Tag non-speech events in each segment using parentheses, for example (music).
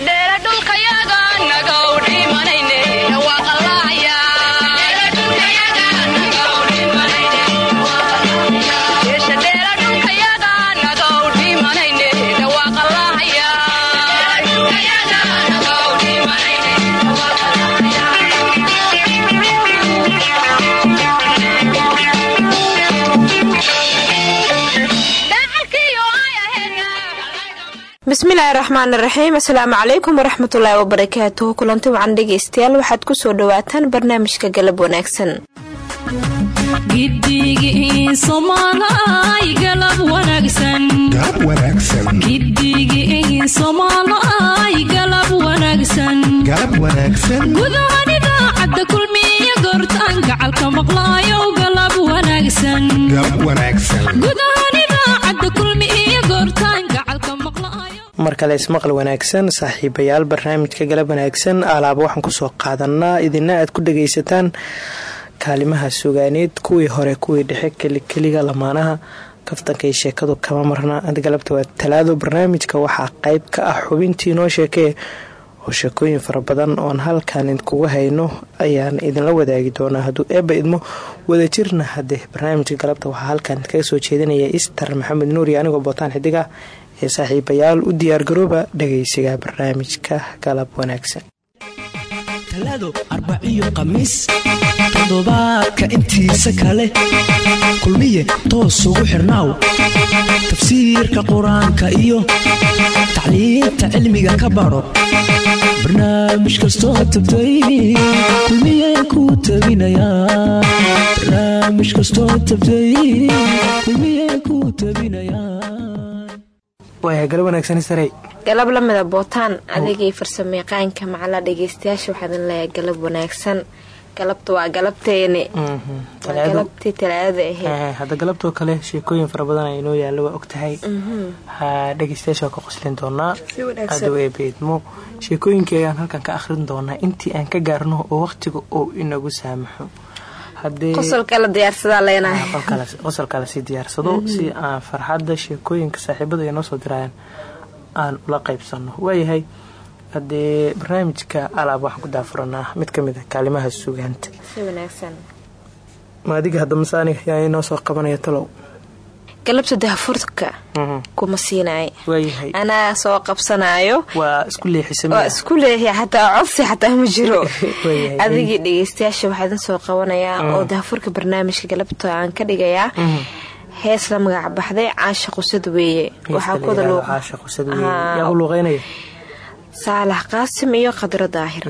dhulka bismillaahi raxmaan raxiim asalaamu calaykum waraxmatullaahi wabarakaatuhu kulanti wacan dhegaystayaal waxaad ku soo dhawaataan barnaamijka galab wanaagsan mar kale ismaqal wanaagsan saaxiibayaal barnaamijka galab wanaagsan alaaba waxaan ku soo qaadanaa idina aad ku dhagaysataan kaalimaha sugaaneed kuwii hore kuwii dhexe kelikeliga lamaanaha kaftanka iyo sheekadu kama marna. Galabta waa talaado barnaamijka waxaa qeyb ka ah xubintii noo sheekee. Oo sheekooyin fara badan oon halkan idinkuga hayno ayaan idinla wadaagi doonaa. Hadduu eebba idmo wadajirna hadde barnaamijka galabta waxaa halkan idinkaga soo jeedinaya ister maxamed nuuri anigoo bootaan xidiga ee saaxiibayaal u diyaargarooba dhagaysiga barnaamijka galab wanaagsan. Talaado arbaciyo khamiis toddobaadka intiisa kale. Kulmiye toos ugu xirnaaw. Tafsiirka qur'aanka iyo tacliinta cilmiga ka baro. Barnaamij kastoo tabtay kulmiye ku tabinayabarnaamij waaya galab wanaagsan sarey galab lamida bootaan adigii farsamayaqaanka macala dhageystayaasha waxaadan leeyahay galab wanaagsan. Galabta waa galabteeni. Galabtii talaadada ahayd hadda galabtoo kale sheekooyin fara badan ay inoo yaalla waa ogtahay. Dhegeystayaasha waa ka qoslin doonaa. Adow ee beedmo sheekooyinkii ayaan halkan ka akhrin doonaa. Intii aan ka gaarno oo waqtiga uu inagu saamaxo qosolka la sii diyaarsado si aan farxadda sheekooyinka saaxiibada ay noo soo dirayaan aan ula qaybsano waayahay hadee barnaamijka alaab waxaan ku daafuranaa mid ka mid a kaalimaha sugaanta ma adiga hadda masaaniga yaa inoo soo qabanaya talow galabta daafurka kuma siinaay anaa soo qabsanaayo. Waa isku leexiya xataa codsi xataa ma jiro. (laughs) Adigii dhegeystayaasha waxaa idin soo qabanayaa oo daafurka barnaamijka galabta aan ka dhigayaa. Hees la magac baxday caasha qusad weeye. Saalax qaasim iyo khadro daahir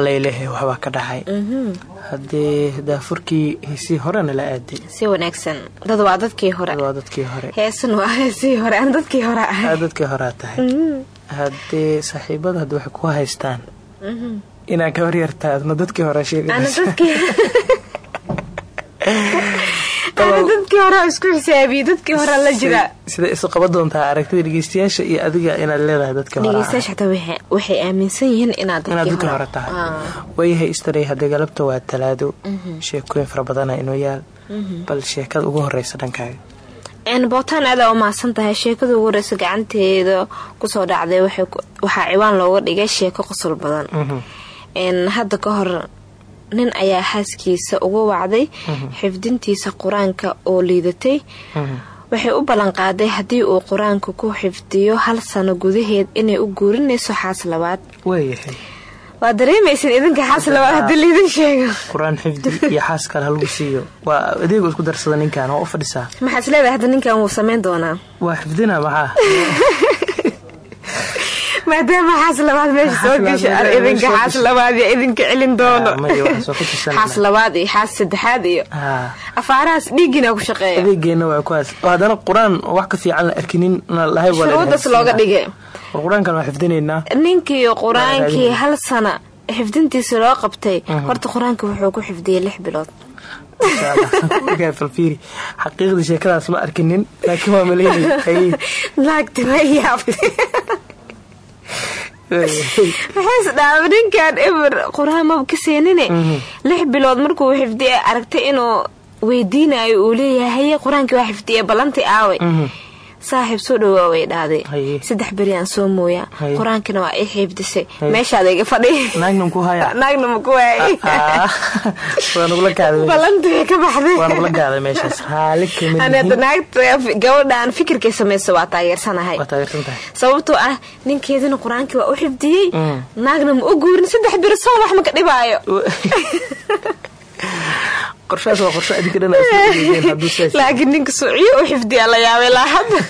allailehe waxbaa ka dhacay. Haddee daafurkii heesii horena la aaday si wanaagsan. Dad waa dadkii hore. Dadkii hore. Heesan waa heesii hore. Aan dadkii hore ahay. Dadkii horea tahay. Haddee saaxiibada hadda waxay ku haystaan inaan ka horyartaa adna dadkii hore ana (laughs) sheegaysa dadkii ana dadkii hore isku xisaabiye dadkii hore la jira. Sida isu qaban doontaa aragtida dhegeystayaasha iyo adiga inaad leedahay dadkii hore. Dhegeystayaasha xataa waxay- waxay aaminsan yihiin inaad dadkii hore tahay. Waayahay istaray haddee galabta waa talaado. Sheekooyin fara badana inoo yaal. Bal sheekada ugu horeysa dhankaaga. Bootaan aadaa u mahadsan tahay. Sheekada ugu horeysa gacanteeda ku soo dhacday waxaa ciwaan looga dhigay sheeko qosol badan. N hadda ka hor nin ayaa xaaskiisa uga wacday xifdintiisa qur'aanka oo liidatay. Waxay u ballanqaaday haddii uu qur'aanka ku xifdiyo hal sano gudaheed inay u guurinayso xaas labaad. Waa dareemaysan idinka xaas labaad haddii laydin sheego. Qur'aan xifdi iyo xaas kale halagu siiyo. Waa adeego isku darsada ninkan oo u fadhisaa. Maxaa is leedahay hadda ninkan wuu samayn doonaa? Waa xifdina maxaa (laughs) maadaama xaas labaad meesha soo meesha idinka xaas labaad idinka celin doono. Ah, xaas labaad iyo xaas saddexaad iyo Ah. afaarahaas dhiigina ku shaqeeya. Adeegeena waa kuwaas. Oo haddana qur'aan wax ka fiican la arkinin lahay shuruudaas looga dhigay. War qur'aankan waa xifdinaynaa ninkii qur'aankii hal sana xifdintiisa loo qabtay horta qur'aanka wuxuu ku xifdiyey lix bilood. (laughs) Falfiiri xaqiiqdii sheekadaas ma arkinin laakiin waa maleynay. (laughs) Hay. naagti ma Waayahay. (laughs) maxays dhaaba ninkan eber qur'aan maba ka seenine lix bilood markuu xifdiyey aragtay inuu weydiinayo uu leeyahay haye qur'aankii waa xifdiyey ballantii aaway saaxiib soo dhawaa way dhahday Haye. saddex beri aan soo mooyaa. Qur'aankina waa ii xiibdisay Haye. meeshaada iga fadhi naagna ku haya. (laughs) Naagna ma ku waayay Ah, (laughs) naagta gabadhaan fikirkay samayso waa taageersanahay. Sababtoo ah ninkeedina qur'aankii waa u xifdiyey. Mm. naagna ma u guurin saddex beri soo wax ma ka dhibaayo (laughs) laakiin ninka suuciyo u xifdiyaa la yaabay laa hadda (laughs)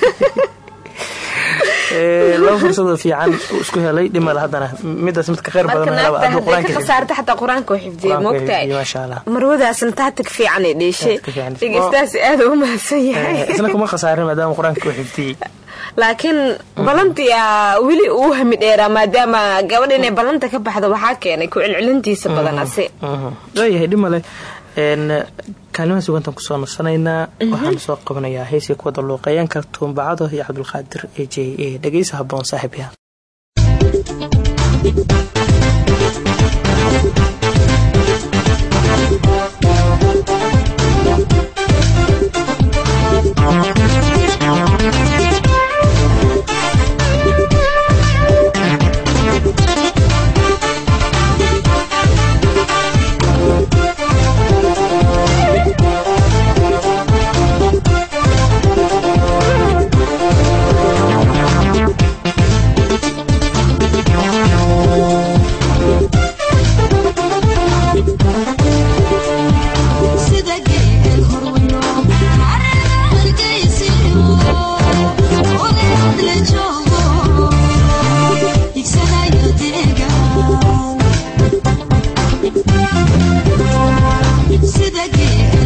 Eh, laba fursadoo fiican isku helay dhimala haddana. Midaas mid ka khayr marka badan helaba naagta hadduu hadday qur'aanka ka khasaarta xataa qur'aanka Qur'aanka waa moogtahay marwadaasna taatig fiican Tactic fiican. dhegeystaas aad u mahadsan yahay. Eh, isna kuma (laughs) khasaarin maadaama qur'aanka uu xifdiyey laakiin weli uu hami dheeraa maadaama gabadha inay ballanta ka baxdo waxaa keenay ku celcelintiisa badanase waayahay dhimale kaalimaha sugantan ku soo nasanaynaa waxaan soo qabanayaa heesii ku wada luuqeeyanka tuumbacado iyo cabdulqaadir e j a. Dhegeysa haboon saaxiibya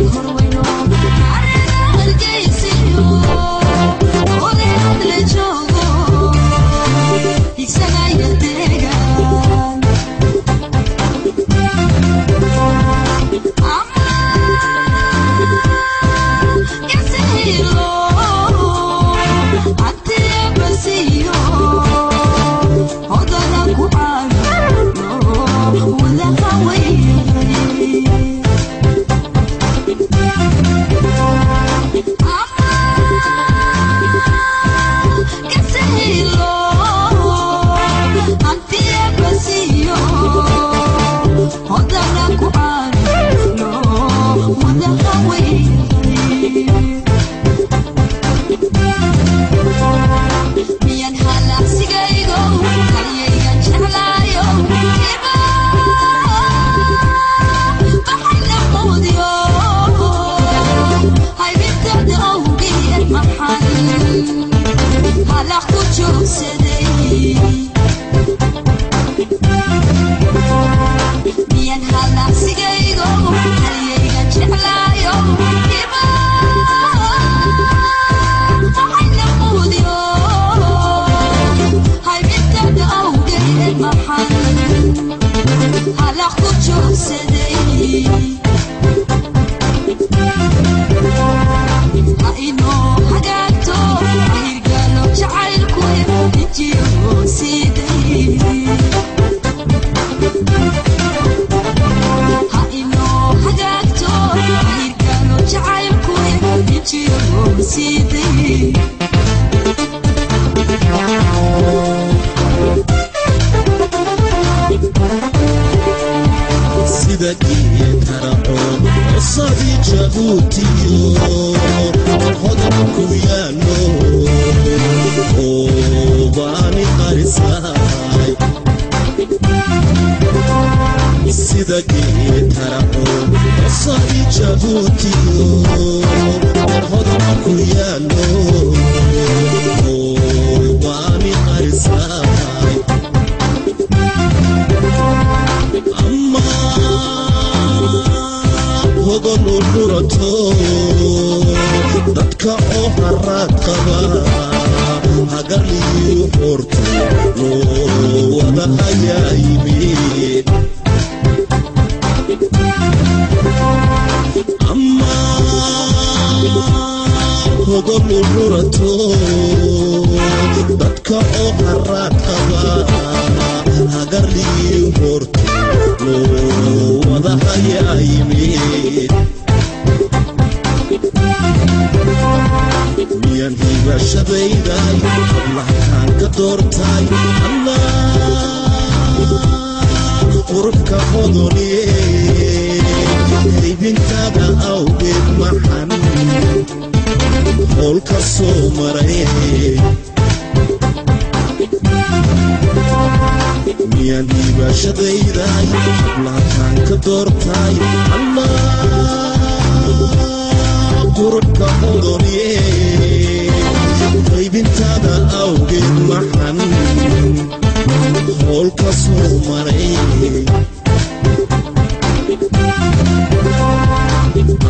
geel horweyno sabi jabuutiyo hodanku qabo dadka oo haraad qaba hagaliyo horto loo wada ayaa yimid ama hogolu rurato dadka oo haraad qaba hagarlii horto loo wada ayaa yimid miyan hiibashadayday hablahaan ka doortay. Allah qurubka hodoniye haybintaada awgeed maxan howl ka soo maray miyan hiibashadayday hablahaan ka doortay. Allah qurubka hodoniye qaybintaada awgeed maxan howl ka soo maray.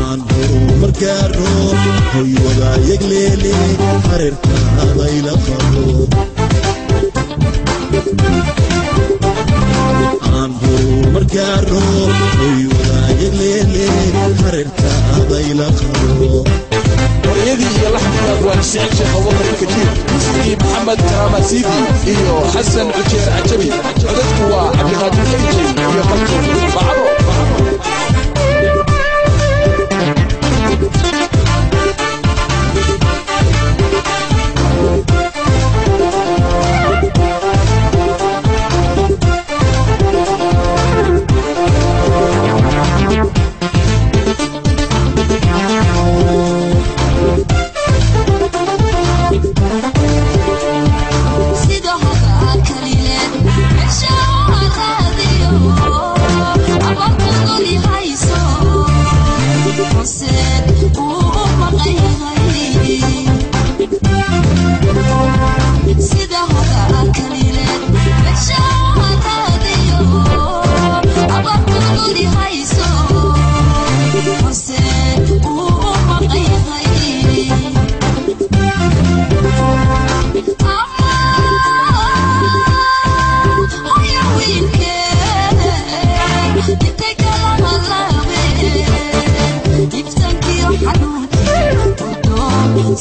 Aan horumar gaaro hoy wadaayagleele xarirkaadayla qabo aan horumar gaaro hoy wadaayagleele xarirkaadayla qabo horyadii iyo laxankaad waa nisicin sheekh abubakar kajiir sidii maxamed karaamasiidi iyo xasan cujeer cajabi. Codadku waa cabdiqaadir kayjey iyo kaltuun bacdo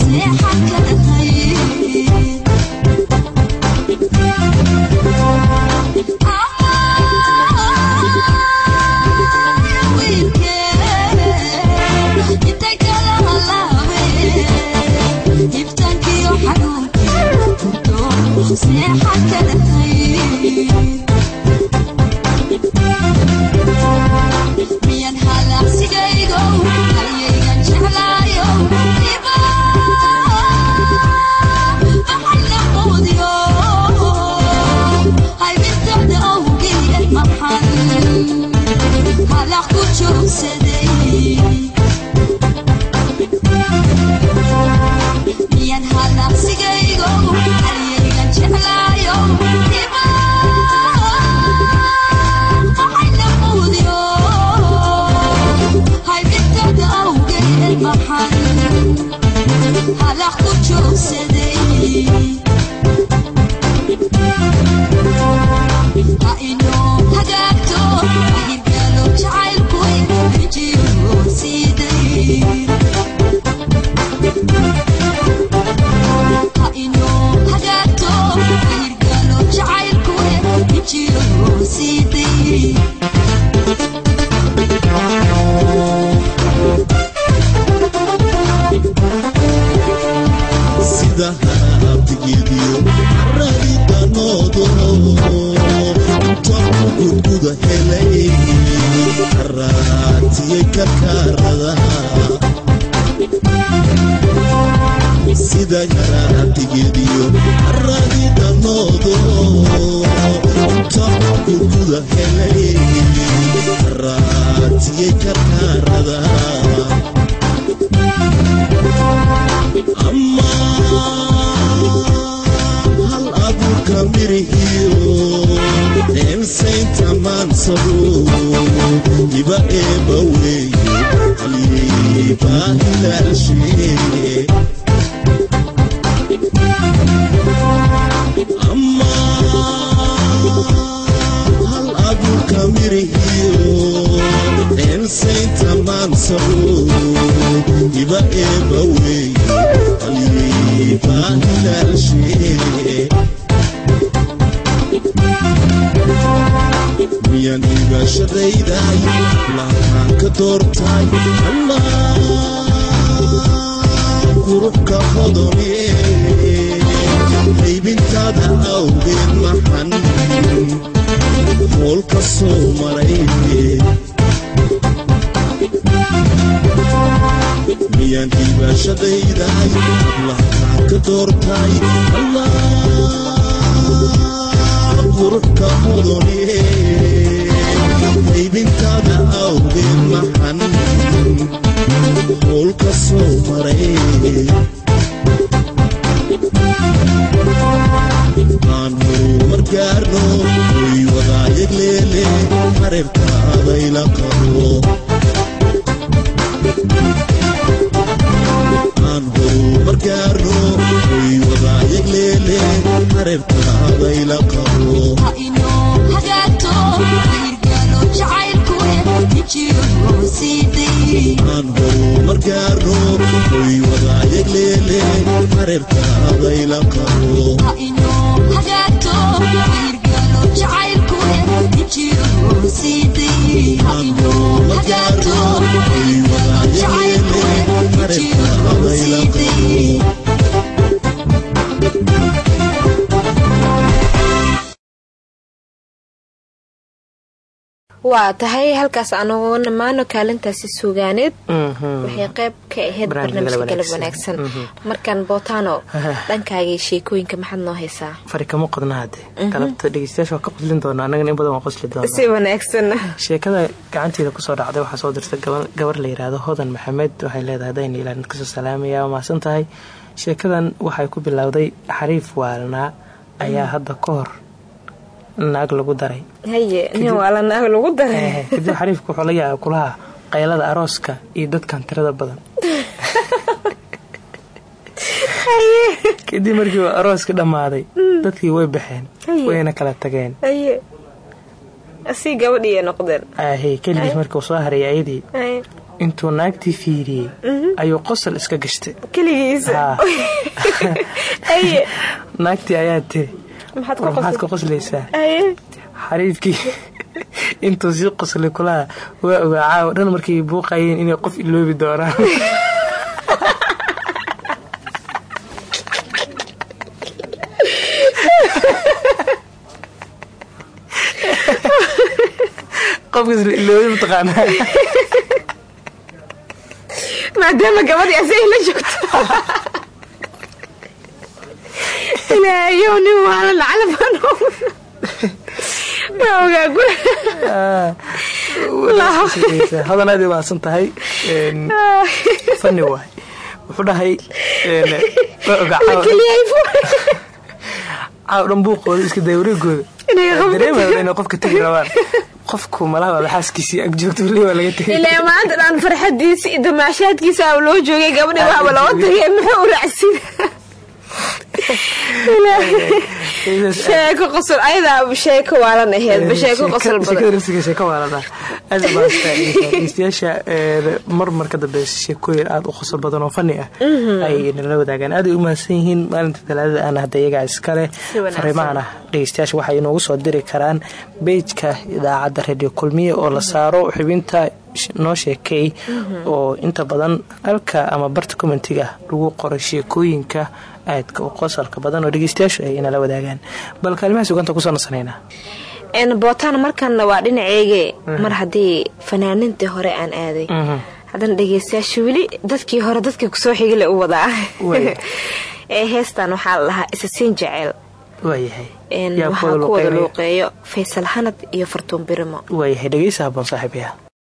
miyan halaq ku joogsaday ha inoo hagaagto hirgaalo helay karaatiyey karkaarada sida haabtigeediyo caradidanoodo inta ku gudguda helay karaatiyey karkaarada ama abuurka mirihiyo eensaynta maansado iba eeba weeye halyeybaa miyaan dhiibashadayday lahaan ka doortay quruxka hodone qaybintaada awgeed maxan moolka soo maray miyaan dhiibashadayday lahaan ka doortay quruxka hodone qaybintaada awgeed maxan moolka soo maray. Aan horumar gaarno way wadaayag leele hareerkaadayla qabo. Aan horumar gaarno way wadaayag leele hareerkaadayla qabo aan horumar gaarno way wadaayag leele hareerkaadayla qabo ha inoo hagaagto hirgalo jacaylku nijiyo siiday ha waa tahay halkaas anugu dhammaano kaalintaasi suugaaneed waxay qayb ka ahayd Barnaamijka galab wanaagsan. Wanaagsan. markaan bootano (laughs) dhankaagii sheekooyinka maxaad noo haysaa. Fari kama qodna hadde galabta dhegeystayaasha waa ka qoslin doonaa. Annagana in badan waa qosli doonaa. Si wanaagsan. Sheekada gacanteeda ku soo dhacday waxaa soo dirtay gaba- gabar la yidhaahdo hodan maxamed. Waxay leedahay dayna ilaahin ka soo salaamaya. Waa mahadsan tahay. Sheekadan waxay ku bilowday xariif waalnaa ayaa hadda ka hor naag lagu daray. Daray. Eh, kadib xariifka wuxuu la yaabay kulaha qaylada arooska iyo dadkan tirada badan. (laughs) Kadib markii arooska dhammaaday dadkii way baxeen wayna kala tageen. Ahey keligiis markii uu soo haray ayadii intuu naagtii fiiriyey ayuu qosol iska gashtay. (laughs) Haye. (laughs) Naagtii ayaa tiri maxaad ka qoslaysaa xariifkii. (laughs) Intuu sii qoslay kulaha waa ogaa caawa dhan markay buuqayeen inay qof iloobi doonaan (laughs) qofkas la iloobi mataqaanaa (laughs) maadaama gabadhii asay la joogto ilaahayow nin waala hodan aad maadsan tahay Een, fani waay wuxuu dhahay ogaa caawa caawa dhan buuqooda iska day wareegooda dareemaya inay qofka tegi rabaan qofku malaha xaaskiisii ag joogto weli waa laga tegay ilaa maanta dhan farxadiisa iyo damaashaadkiisa aa loo joogay gabadhii waxba loo tagay muxuu u raacsin (laughs) sheeko qosol ayadaa sheeko waalan aheedba sheeko qosol badan. dhegeystayaasha mar mar ka dambeysa sheekooyin aada u qosol badan oo fani ah. Ay nala wadaagaan. Aad ay u mahadsan yihiin maalinta talaadada aan hadda iyagaa iskale. Fariimahana dhegeystayaasha waxay inoogu soo diri karaan bejka idaacadda radio kulmiye oo la saaro xubinta noo sheekay. Oo inta badan halka ama barta commentiga lagu qoro sheekooyinka aadka u qosolka badan oo dhegeystayaashu ay inala wadaagaan. Bal kaalimaha suganta ku soo nasanaynaa. Bootaan markanna waa dhinaceege. Mar haddii fanaaniintii hore aan aaday. Mhm. haddana dhegeystayaasha weli dadkii hore dadkii ku soo xigile u wadaa. (laughs) Ee heestan waxaa la jecel. Waayahay een yaa waxaa ku wada luuqeeyo faysal xanad iyo fartuun birimo. Waayahay dhegeysa habboon saaxiibayaal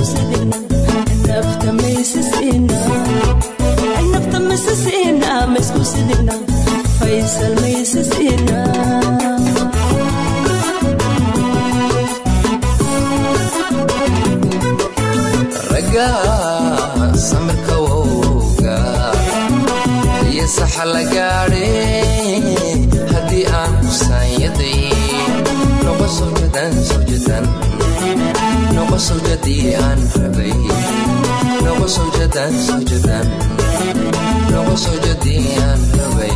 mana sexdo mana sexdo mana sexdo waxa sida tahdiiganay wa sabab jaxayliyo dareenigu siyaade nafta misisiina misku sidigna nafta misisiina nafta misisiina misku sidigna macaan maysisiina waxa sida tahdiiganay wa sabab jaxayliyo dareenigu siyaade nafta misisiina misku sidigna nafta maysisiina nafta misisiina misku sidigna faysal maysisiina ragga samirka wowga iyo saxa la gaadhe haddii aan kusaanyaday noqo sawjadan sawjadan noqo sawjadii aan rabay noqo sawjadan sawjadan noqo sawjadii aan rabay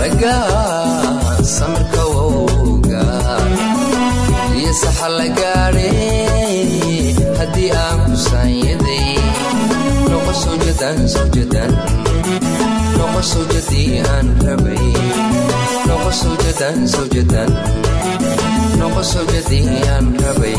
ragga samirka wowga iyo saxa la gaadhe haddii aan kusaanyaday noqo sawjadan sawjadan noqo sawjadii aan rabay noqo sawjadan sawjadan noqo sawjadii aan rabay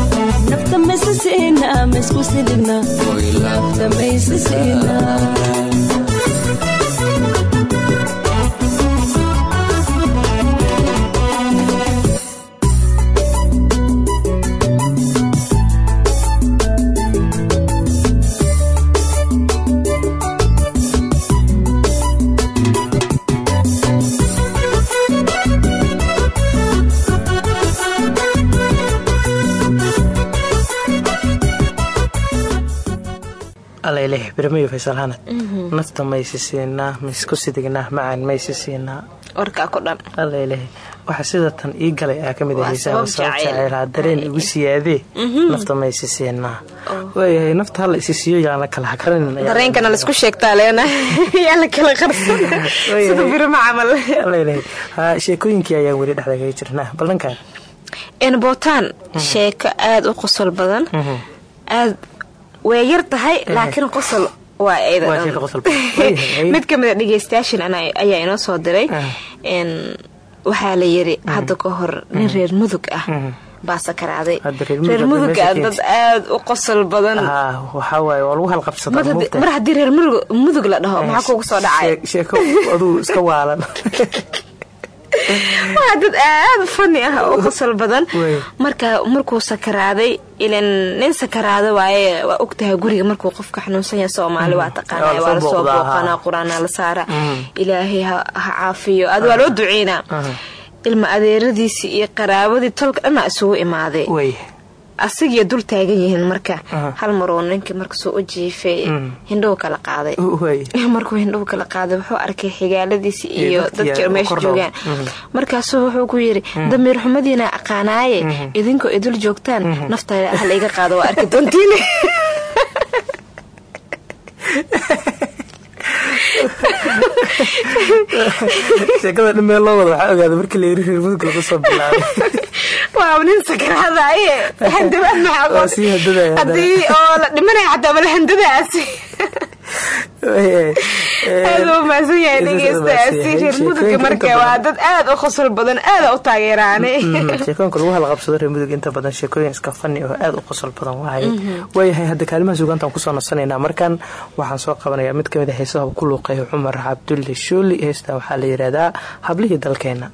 maisku sidhigna leh. Bermayo faysal hanad mhm. nafta maysisiinaa misku sidignaa macaan maysisiinaa waxa sida tan ii galay aa ka mid ahsababtaceyla dareen igu siyaade mhm. nafta maysisiinaa oh. waayahay nafta hala isi siiyo yaana kala hakarinnsheekooyinkii (laughs) (laughs) ayaan weli dhexdagay jirnaa. Baldhankaan bootaan. Mhm. Sheeko aad u qosol badan. Aad way yar tahay laakiin qosol (laughs) mid ka mid a dhegeystayaashan ana- ayaa inoo soo diray. N waxaa la yiri hadda ka hor nin reer mudug ah baa sakaraaday. Reer muduga meesha dad aada u qosol badan. Ah, mar haddii- reer mudug mudug la dhaho maxaa kugu soo dhacay (laughs) (laughs) waa dad aada fani ah oo qosol badan. Marka markuu sakaraaday ilan nin sakaraado waaye waa ogtahay guriga markuu qofka xanuunsan yahay soomaali waa taqaanaa la soo waa la soo booqanaa haa. qur'aanaa la saara ilaahay ha caafiyo. Ad waa loo duceynaa. Ilma adeeradiisii iyo qaraabadii tolka dhanaa isugu imaaday wey asigiyo dul taagan yihiin marka. Hal maruu ninkii marka soo u jiifay hindhow kala qaaday. (laughs) Markuu hindhow kala qaaday wuxuu arkay xigaaladiisi Iyo dadka meesha joogaan. Dhawaan. markaasuu wuxuu ku yidhi damiir xumadiina aqaanaaye? Idinkoo idul joogtaan? Nafta (laughs) hala iga qaado waa arki doontiin (laughs) sheekada dhan meel loo wada waxaa ogaada markii la yiri reer mudug laga soo bilaabay waa nin sakaraadaaye (laughs) handabad Waa sii handadaya maxaa haddii oo la dhimanaya xataa bal handadaasi. Aad u mahadsan yahay dhegeystayaasi reer mudugga marka waa dad aad u qosol badan aada u taageeraane. (laughs) Sheekooyinka lagu halqabsado reer mudug inta badan sheekooyin iska fani oo aada u qosol badan waaye. Waayahay hadda kaalimaha sugaantaan ku soo nasanaynaa. Markan waxaan soo qabanayaa mid ka mid a heesaha uu ku luuqeeyo cumar cabdulle shooli heestan waxaa la yidhaahdaa hablihii dalkeena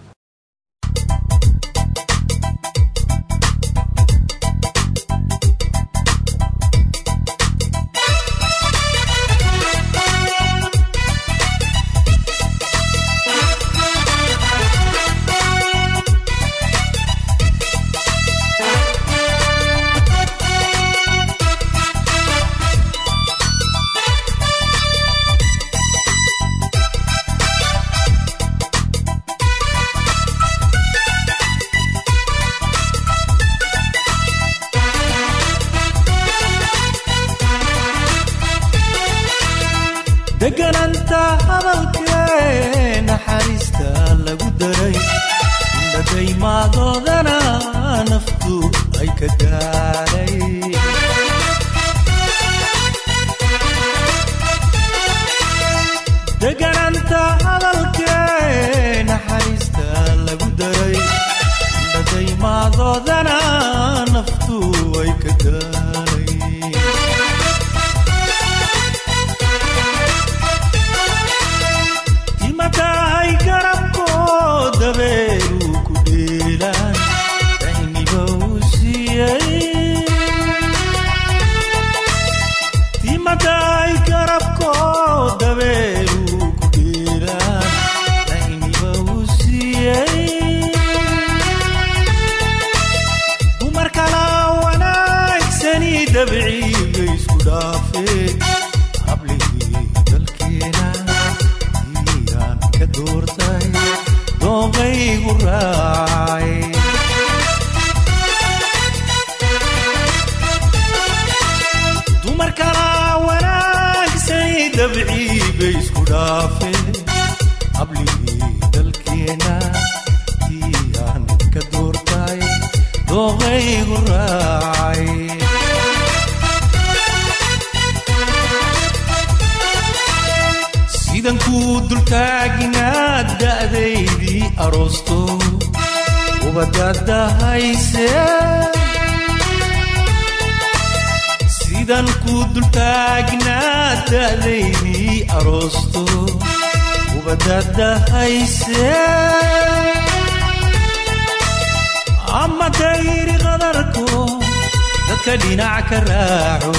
sidan kuu dultaaginaad da'daydii aroosto. Ubadadahayse sidan kuu dultaaginaad da'daydii aroosto. Ubadadahayse ama dayri qadarko dadka dhinac ka raaco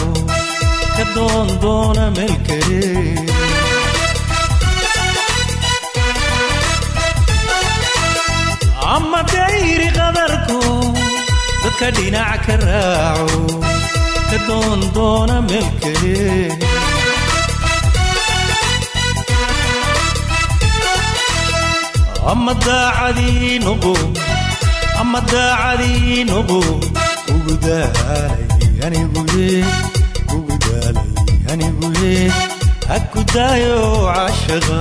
ka doondoona meel kale ama dayri qadarko dadka dhinac ka raaco ka doondoona meel kale ama daacadii noqo ama daacadii noqo ugu daalay aniguye ugu daalay aniguye haku daayo cashaqa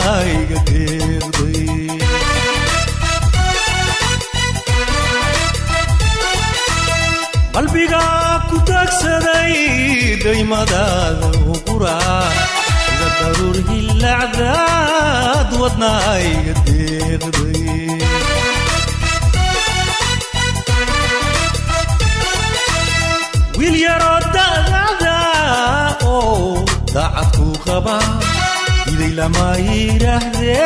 wadnahayga deeqday qalbigaa ku dagsaday daymadaada uguraa sida daruur hilaacdaad wadnahayga deeqday wiil yaroo da'dada oo daacadku qaba iday lama yidhaahdee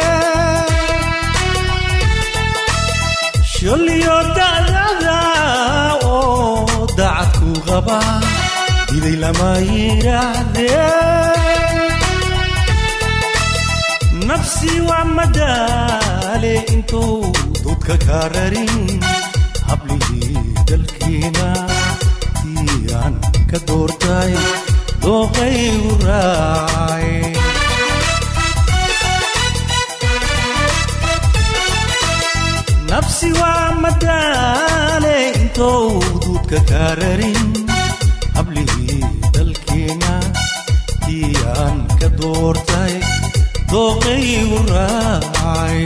sholliyo da'dada oo daacadku qaba iday lama yidhaahdee nafsi waa madaale intuu dudka ka rarin hablihii dalkiina ka doortay dooqaygu raacay nafsi waa madaale intou duudka ka rarin hablihii dalkiina tii aan ka doortay dooqaygu raacay.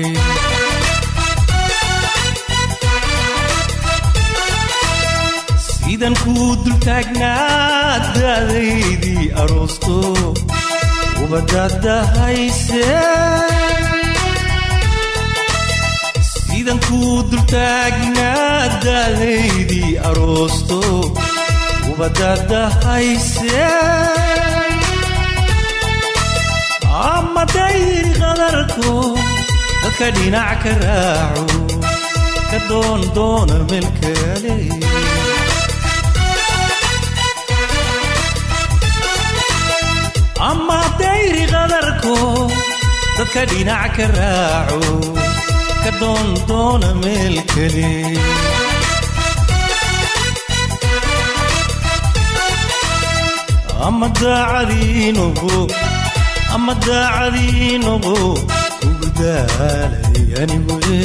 Sidan kuu dultaagnaa daadaydii aroosto. Ubadadahayse sidan kuu dultaagnaa aroosto ubadadahayse ama qadarko dadka dhinac ka raaco ka doon doona meel kale ama dayri qadarko dadka dhinac ka raaco ka doon doona meel kale ama daacadii noqo ama daacadii noqo kugu daalay aniguye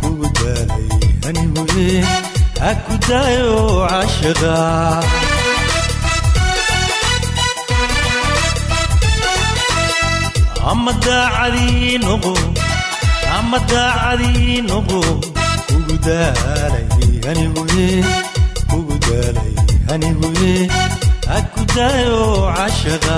kugu daalay aniguye ha ku daayo cashaqa ama daacadii noqo ama daacadii noqo kugu daalay aniguye kugu daalay aniguye ha ku daayo cashaqa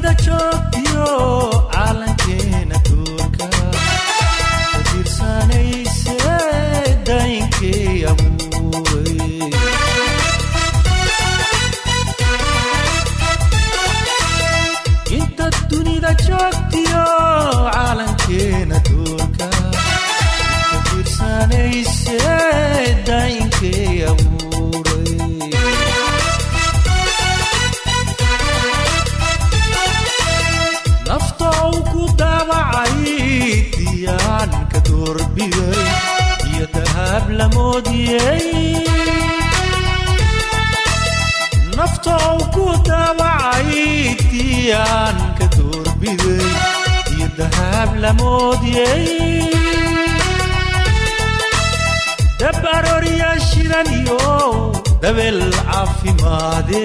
vida yo, yo. Dahab la moodiyey nafta uu ku daabacay tiyaan ka doorbiday iyo dahab la moodiyey dab aroorya shidan iyo dabeel caafimaade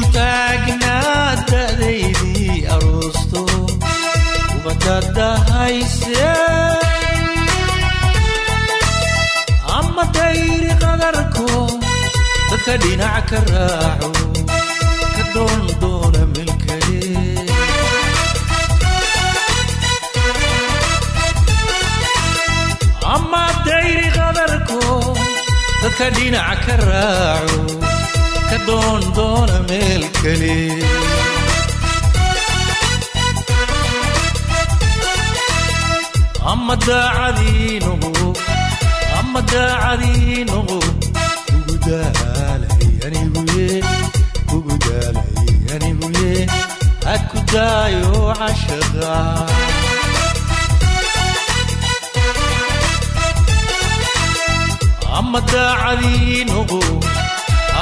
ciidankuu dultaagnaa da'daydii aroosto ubadadahayse ama dayri qadarko dadka dhinac ka raaco ka doon doona milkale ama dayri qadarko dadka dhinac ka raaco ka doon doona meel kale ama daacadiinogo ama daacadiinogo kugu daalay aniguye kugu daalay aniguye ha ku daayo cashaqa ama daacadii noqo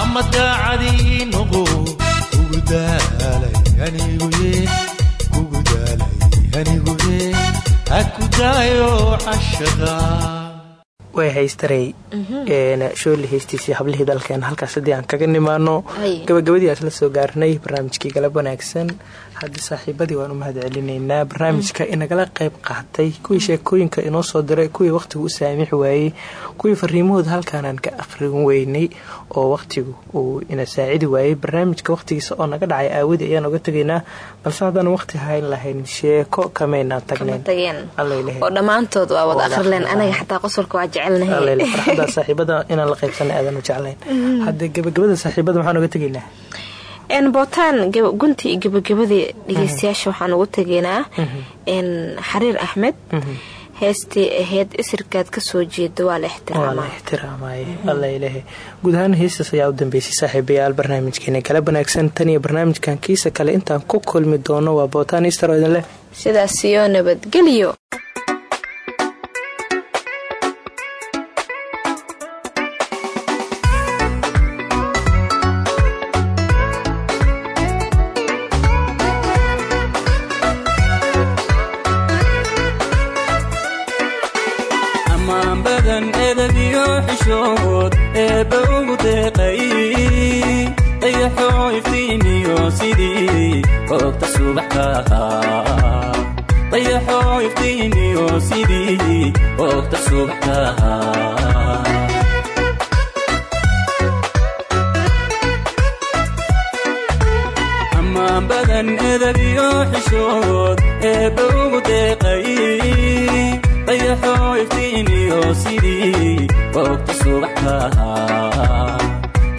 ama daacadii noqo kugu daalay aniguye kugu daalay aniguye ha ku daayo cashaqa way haystarey shooli haystiisii hablihii dalkeena halkaas haddii aan kaga nimaano gabagabadii aan isla soo gaarnay barnaamijkii galab wanaagsan haddii saaxiibadii waan u mahad celinaynaa barnaamijka inagala qayb qaatay. Kuwii sheekooyinka inoo soo diray kuwii waqtigu u saamixi waayey kuwii fariimahooda halkaanaan ka aqrin weynay oo waqtigu uu ina saacidi waayey. Barnaamijka waqtigiisa oo naga dhacay aawadi ayaan oga tegaynaa balse haddaan waqti hayn lahayn sheeko kamaynaan kama tagnayn tageen Allailahay. oo dhammaantood waa wada Wada akhrileen akhrileen. anaga xataa qosolka waa Allailahay. jecelnahay farxadda saaxiibada inaan la qaybsanay aadan u jeclayn. (laughs) Haddee gabagabada saaxiibada maxaan oga tegaynaa n bootaan gaba- gunti iyo gabagabadii dhegeystayaasha waxaan ugu tegaynaa n xariir axmed. Heestii ahayd isirkaad ka soo jeeda waa la ixtiraamay. Guud ahaan heestaas ayaa u dambeysay saaxiibayaal barnaamijkeena kala wanaagsan. Tan iyo barnaamijkan kiisa kale intaan ku kulmi doono waa bootaan easter oo idin leh. Sidaas iyo nabadgelyo dayaxoo iftiimiyo sidii oogta subaxka ahaa ammaan badan edabiyo xishood eebba ugu deeqay dayaxoo iftiimiyo sidii oogta subaxka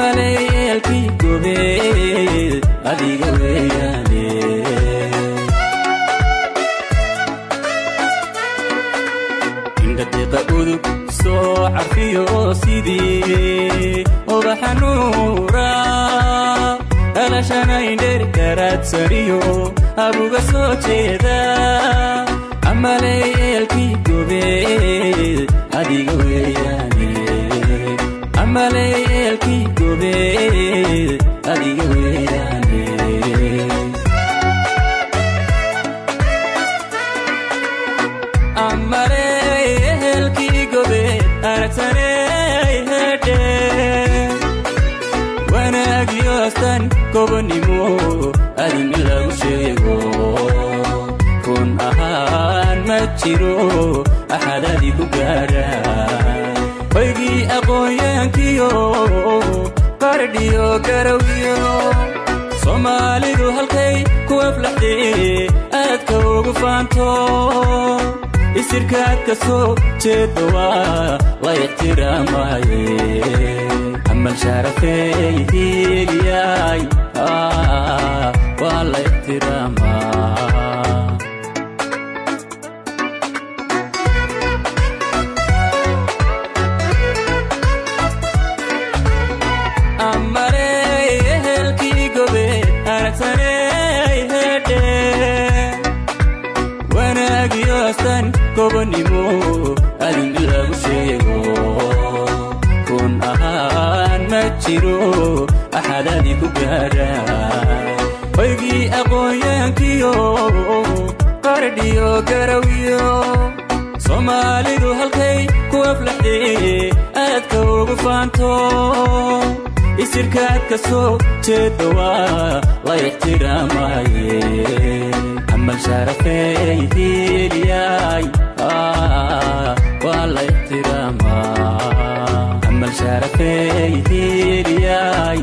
weeyaane amaleelkii gobeed adiga weeyaane indhadeeqa udug soo carfiyo sidii ubaxa nuura dhalashanaindher garaadtariyo abuga soo jeeda amaleelkii gobeed adiga gobonimo aleelki gobe ugu faanto isirkaad ka soo jeedda la ixtiraamaye amal sharafey hiiliyay waa la ixtiraamaa garawiyo. Soomaalidu halkay ku aflaxdee aadka ugu faanto. Isirkaad ka soo jeedda waa la ixtiraamaye amal sharafey hiiliyay waa la ixtiraamaa amal sharafey hiiliyay